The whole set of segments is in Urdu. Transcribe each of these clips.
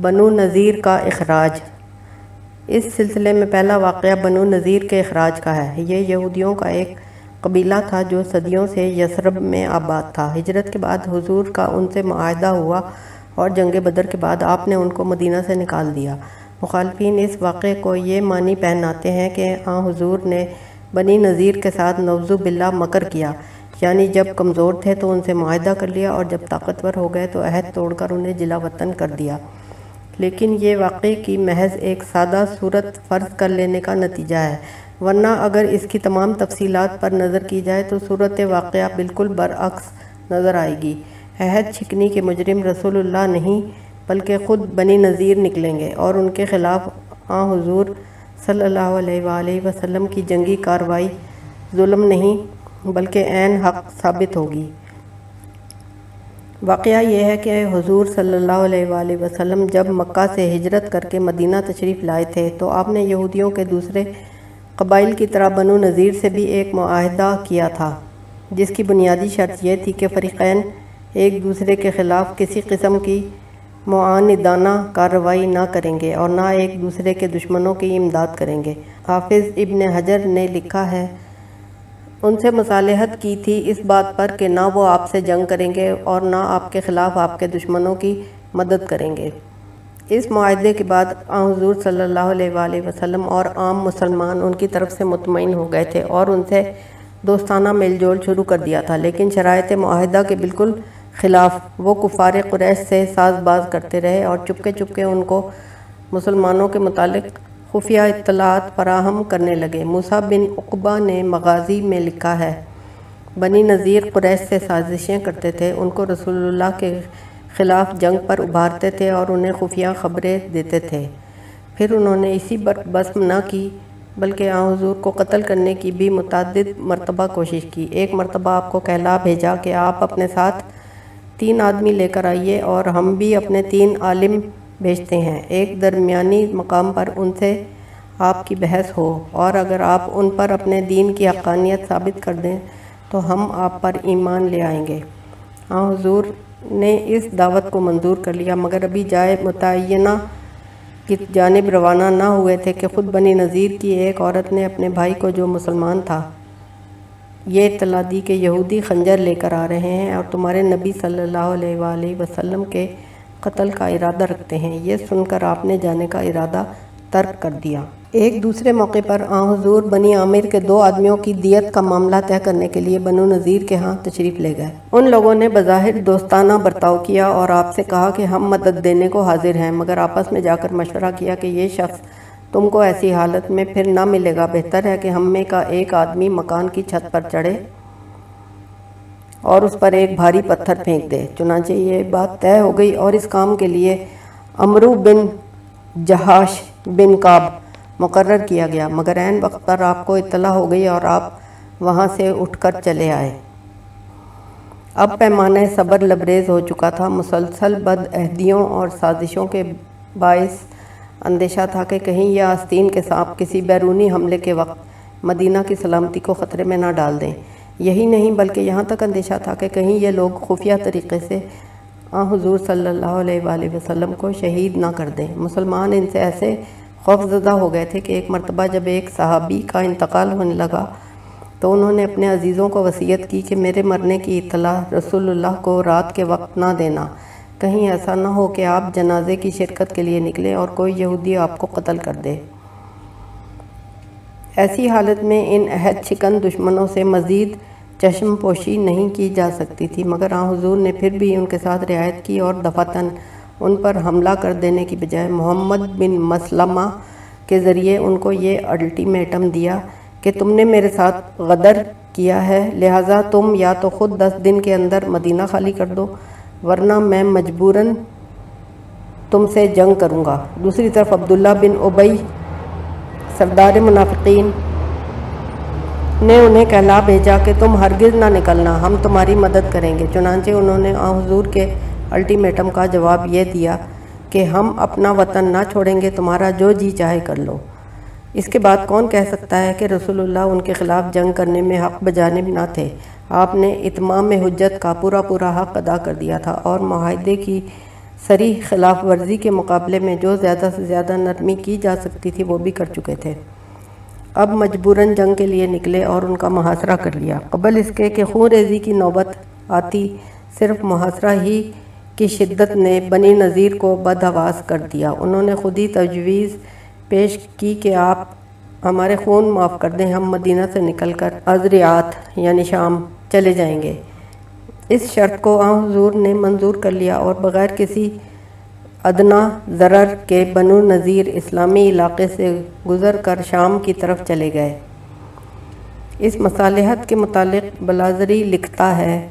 بنو نذیر کا اخراج۔ اس سلسلے میں پہلا واقعہ بنو نذیر کے اخراج کا ہے۔ یہ یہودیوں کا ایک قبیلہ تھا جو صدیوں سے یسرب میں آباد تھا۔ ہجرت کے بعد حضور کا ان سے معاہدہ ہوا اور جنگ بدر کے بعد آپ نے ان کو مدینہ سے نکال دیا۔ مخالفین اس واقعے کو یہ معنی پہناتے ہیں کہ آن حضور نے بنی نذیر کے ساتھ نوزو باللہ مکر کیا۔ یعنی جب کمزور تھے تو ان سے معاہدہ کر لیا اور جب طاقتور ہو گئے تو عہد توڑ کر انہیں جلا وطن کر دیا۔ لیکن یہ واقعے کی محض ایک سادہ صورت فرض کر لینے کا نتیجہ ہے۔ ورنہ اگر اس کی تمام تفصیلات پر نظر کی جائے تو صورت واقعہ بالکل برعکس نظر آئے گی۔ عہد چھکنی کے مجرم رسول اللہ نہیں، بلکہ خود بنی نذیر نکلیں گے اور ان کے خلاف آن حضور صلی اللہ علیہ وآلہ وسلم کی جنگی کاروائی ظلم نہیں، بلکہ عین حق ثابت ہوگی۔ واقعہ یہ ہے کہ حضور صلی اللہ علیہ وآلہ وسلم جب مکہ سے ہجرت کر کے مدینہ تشریف لائے تھے تو آپ نے یہودیوں کے دوسرے قبائل کی طرح بنو نذیر سے بھی ایک معاہدہ کیا تھا، جس کی بنیادی شرط یہ تھی کہ فریقین ایک دوسرے کے خلاف کسی قسم کی معاندانہ کارروائی نہ کریں گے اور نہ ایک دوسرے کے دشمنوں کی امداد کریں گے۔ حافظ ابن حجر نے لکھا ہے ان سے مصالحت کی تھی اس بات پر کہ نہ وہ آپ سے جنگ کریں گے اور نہ آپ کے خلاف آپ کے دشمنوں کی مدد کریں گے۔ اس معاہدے کے بعد حضور صلی اللہ علیہ وآلہ وسلم اور عام مسلمان ان کی طرف سے مطمئن ہو گئے تھے اور ان سے دوستانہ میل جول شروع کر دیا تھا، لیکن شرائط معاہدہ کے بالکل خلاف وہ کفار قریش سے ساز باز کرتے رہے اور چپکے چپکے ان کو مسلمانوں کے متعلق خفیہ اطلاعات فراہم کرنے لگے۔ موسیٰ بن عقبہ نے مغازی میں لکھا ہے، بنی نذیر قریش سے سازشیں کرتے تھے، ان کو رسول اللہ کے خلاف جنگ پر ابھارتے تھے اور انہیں خفیہ خبریں دیتے تھے۔ پھر انہوں نے اسی پر بسم نہ کی، بلکہ آن حضور کو قتل کرنے کی بھی متعدد مرتبہ کوشش کی۔ ایک مرتبہ آپ کو کہلا بھیجا کہ آپ اپنے ساتھ تین آدمی لے کر آئیے اور ہم بھی اپنے تین عالم بھیجتے ہیں۔ ایک درمیانی مقام پر ان سے آپ کی بحث ہو اور اگر آپ ان پر اپنے دین کی حقانیت ثابت کر دیں تو ہم آپ پر ایمان لے آئیں گے۔ ہاں حضور نے اس دعوت کو منظور کر لیا، مگر ابھی جائے متعینہ کی جانب روانہ نہ ہوئے تھے کہ خود بنی نذیر کی ایک عورت نے اپنے بھائی کو جو مسلمان تھا، یہ اطلاع دی کہ یہودی خنجر لے کر آ رہے ہیں اور تمہارے نبی صلی اللہ علیہ وآلہ وسلم کے قتل کا ارادہ رکھتے ہیں۔ یہ سن کر آپ نے جانے کا ارادہ ترک کر دیا۔ ایک دوسرے موقع پر آن حضور بنی عامر کے دو آدمیوں کی دیت کا معاملہ طے کرنے کے لیے بنو نذیر کے ہاں تشریف لے گئے۔ ان لوگوں نے بظاہر دوستانہ برتاؤ کیا اور آپ سے کہا کہ ہم مدد دینے کو حاضر ہیں، مگر آپس میں جا کر مشورہ کیا کہ یہ شخص تم کو ایسی حالت میں پھر نہ ملے گا۔ بہتر ہے کہ ہم میں کا ایک آدمی مکان کی چھت پر چڑھے۔ اور اس پر ایک بھاری پتھر پھینک دے۔ چنانچہ یہ بات طے ہو گئی اور اس کام کے لیے امرو بن جہاش بن کاب مقرر کیا گیا۔ مگر عین وقت پر آپ کو اطلاع ہو گئی اور آپ وہاں سے اٹھ کر چلے آئے۔ اب پیمانہ صبر لبریز ہو چکا تھا۔ مسلسل بد عہدیوں اور سازشوں کے باعث اندیشہ تھا کہ کہیں یہ آستین کے سانپ کسی بیرونی حملے کے وقت مدینہ کی سلامتی کو خطرے میں نہ ڈال دیں۔ یہی نہیں بلکہ یہاں تک اندیشہ تھا کہ کہیں یہ لوگ خفیہ طریقے سے آن حضور صلی اللہ علیہ وآلہ وسلم کو شہید نہ کر دیں۔ مسلمان ان سے ایسے خوف زدہ ہو گئے تھے کہ ایک مرتبہ جب ایک صحابی کا انتقال ہونے لگا تو انہوں نے اپنے عزیزوں کو وصیت کی کہ میرے مرنے کی اطلاع رسول اللہ کو رات کے وقت نہ دینا۔ کہیں ایسا نہ ہو کہ آپ جنازے کی شرکت کے لیے نکلیں اور کوئی یہودی آپ کو قتل کر دے۔ ایسی حالت میں ان عہد چکن دشمنوں سے مزید چشم پوشی نہیں کی جا سکتی تھی، مگر آن حضور نے پھر بھی ان کے ساتھ رعایت کی اور دفاتن ان پر حملہ کر دینے کی بجائے محمد بن مسلمہ کے ذریعے ان کو یہ الٹیمیٹم دیا کہ تم نے میرے ساتھ غدر کیا ہے، لہٰذا تم یا تو خود دس دن کے اندر مدینہ خالی کر دو، ورنہ میں مجبوراً تم سے جنگ کروں گا۔ دوسری طرف عبداللہ بن عبی سردار منافقین نے انہیں کہلا بھیجا کہ تم ہرگز نہ نکلنا، ہم تمہاری مدد کریں گے۔ چنانچہ انہوں نے حضور کے الٹیمیٹم کا جواب یہ دیا کہ ہم اپنا وطن نہ چھوڑیں گے، تمہارا جو جی چاہے کر لو۔ اس کے بعد کون کہہ سکتا ہے کہ رسول اللہ ان کے خلاف جنگ کرنے میں حق بجانب نہ تھے؟ آپ نے اتمام حجت کا پورا پورا حق ادا کر دیا تھا اور معاہدے کی سری خلاف ورزی کے مقابلے میں جو زیادہ سے زیادہ نرمی کی جا سکتی تھی وہ بھی کر چکے تھے۔ اب مجبوراً جنگ کے لیے نکلے اور ان کا محاصرہ کر لیا۔ قبل اس کے کہ خون ریزی کی نوبت آتی، صرف محاصرہ ہی کی شدت نے بنی نظیر کو بدحواس کر دیا۔ انہوں نے خود ہی تجویز پیش کی کہ آپ ہمارے خون معاف کر دیں، ہم مدینہ سے نکل کر ازریات یعنی شام چلے جائیں گے۔ اس شرط کو آن حضور نے منظور کر لیا اور بغیر کسی ادنا ضرر کے بنو نظیر اسلامی علاقے سے گزر کر شام کی طرف چلے گئے۔ اس مصالحت کے متعلق بلازری لکھتا ہے۔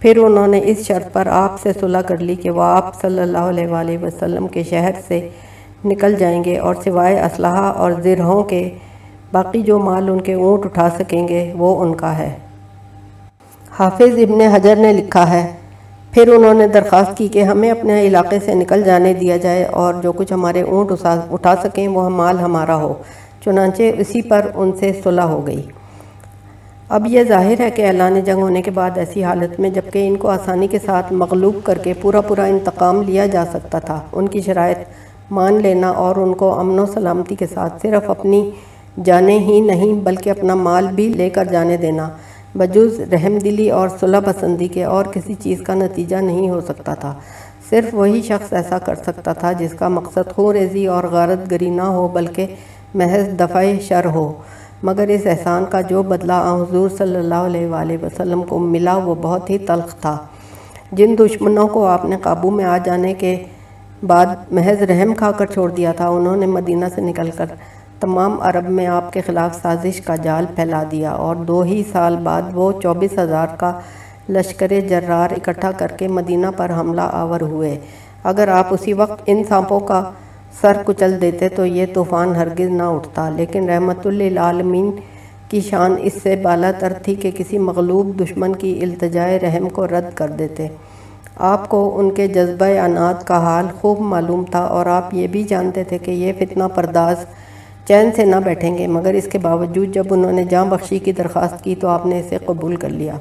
پھر انہوں نے اس شرط پر آپ سے صلح کر لی کہ وہ آپ صلی اللہ علیہ وآلہ وسلم کے شہر سے نکل جائیں گے اور سوائے اسلحہ اور زرہوں کے باقی جو مال ان کے اونٹ اٹھا سکیں گے وہ ان کا ہے۔ حافظ ابن حجر نے لکھا ہے۔ پھر انہوں نے درخواست کی کہ ہمیں اپنے علاقے سے نکل جانے دیا جائے اور جو کچھ ہمارے اونٹ اٹھا سکیں وہ مال ہمارا ہو۔ چنانچہ اسی پر ان سے صلح ہو گئی۔ اب یہ ظاہر ہے کہ اعلان جنگ ہونے کے بعد ایسی حالت میں جبکہ ان کو آسانی کے ساتھ مغلوب کر کے پورا پورا انتقام لیا جا سکتا تھا۔ ان کی شرائط مان لینا اور ان کو امن و سلامتی کے ساتھ صرف اپنی جانے ہی نہیں بلکہ اپنا مال بھی لے کر جانے دینا۔ بجوز رحم دلی اور صلح پسندی کے اور کسی چیز کا نتیجہ نہیں ہو سکتا تھا۔ صرف وہی شخص ایسا کر سکتا تھا جس کا مقصد خون ریزی اور غارت گری نہ ہو، بلکہ محض دفع شر ہو۔ مگر اس احسان کا جو بدلہ حضور صلی اللہ علیہ وآلہ وسلم کو ملا، وہ بہت ہی تلخ تھا۔ جن دشمنوں کو آپ نے قابو میں آ جانے کے بعد محض رحم کھا کر چھوڑ دیا تھا، انہوں نے مدینہ سے نکل کر تمام عرب میں آپ کے خلاف سازش کا جال پھیلا دیا اور دو ہی سال بعد وہ چوبیس ہزار کا لشکر جرار اکٹھا کر کے مدینہ پر حملہ آور ہوئے۔ اگر آپ اسی وقت ان سانپوں کا سر کچل دیتے تو یہ طوفان ہرگز نہ اٹھتا، لیکن رحمت للعالمین کی شان اس سے بالا تر تھی کہ کسی مغلوب دشمن کی التجائے رحم کو رد کر دیتے۔ آپ کو ان کے جذبہ انات کا حال خوب معلوم تھا اور آپ یہ بھی جانتے تھے کہ یہ فتنہ پرداز چین سے نہ بیٹھیں گے، مگر اس کے باوجود جب انہوں نے جاں بخشی کی درخواست کی تو آپ نے اسے قبول کر لیا۔